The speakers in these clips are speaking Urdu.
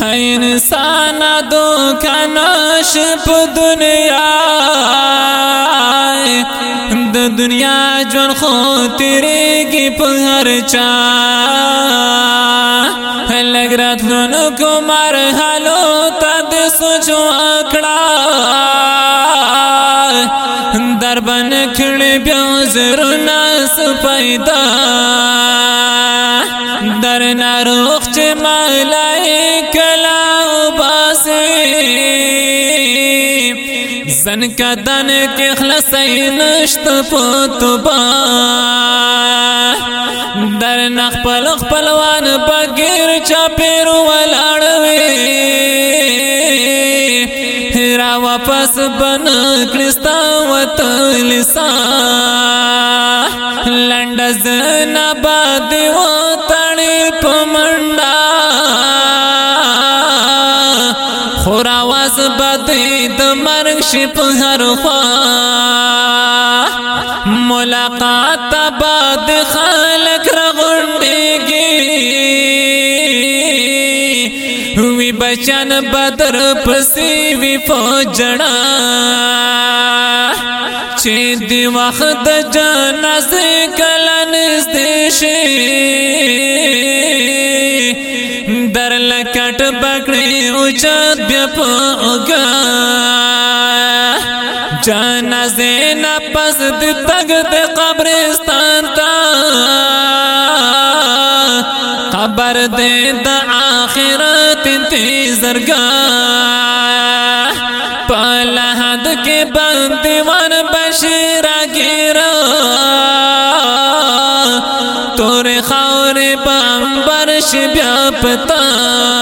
انسان دو کنش پا دنیا د دنیا جون خو تیرے گی پا ہر چا لگ رات لونو کو مرحلو تا دے سوچو اکڑا در بن کھڑ بیو زرو ناس پیدا در ناروخ چه مالائی کلا باسی۔ زن کا دن کے خلصی نشت پوتو با۔ در نخ پلخ پلوان بگیر چاپیر ولاڑوی را واپس بن کرستا و تلسا لنڈز نباد و بدی د مرگ شپ ہر خوا ملاقات باد خالق رغنڈے گی ہوئی بچن بدر پسی وی فوجڑا چی دی وقت جانا سے کلن دیشی بکڑی بیا پوگا جانا زین پس دی تگ دی قبرستان تا قبر دی دا آخرت انتی زرگا پالا حد کے بندی بندیوان بشیرہ گیرہ تور خور بامبرش بیا پتا۔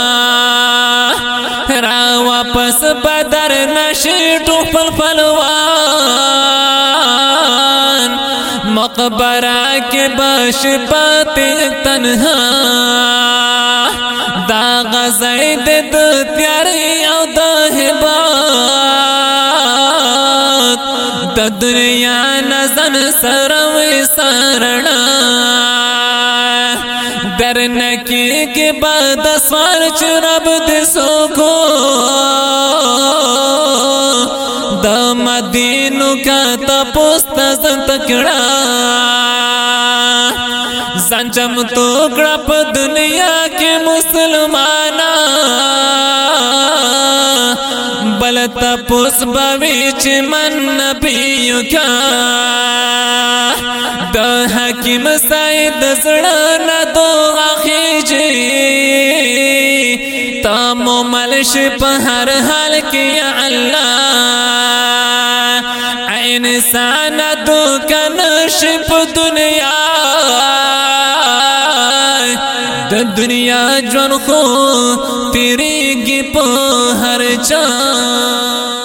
مقبرہ کے بش پاتی تنہا۔ دا غزائی دو تیاری او دا حبات دا دنیا نزن سروی سرنا۔ در نکی کے بعد سوار چرب دسو کو دا مدینو کا تا زن تکڑا۔ زنجم تو گڑپ دنیا کے مسلمانا۔ بلتا پوس باویچ من نبیو کا دا حکیم سائد زڑانا دو آخیجی۔ تامو ملش پہر حال کیا اللہ۔ انسان تو کنش دنیا د دنیا جن خو تیری گی ہر چاہ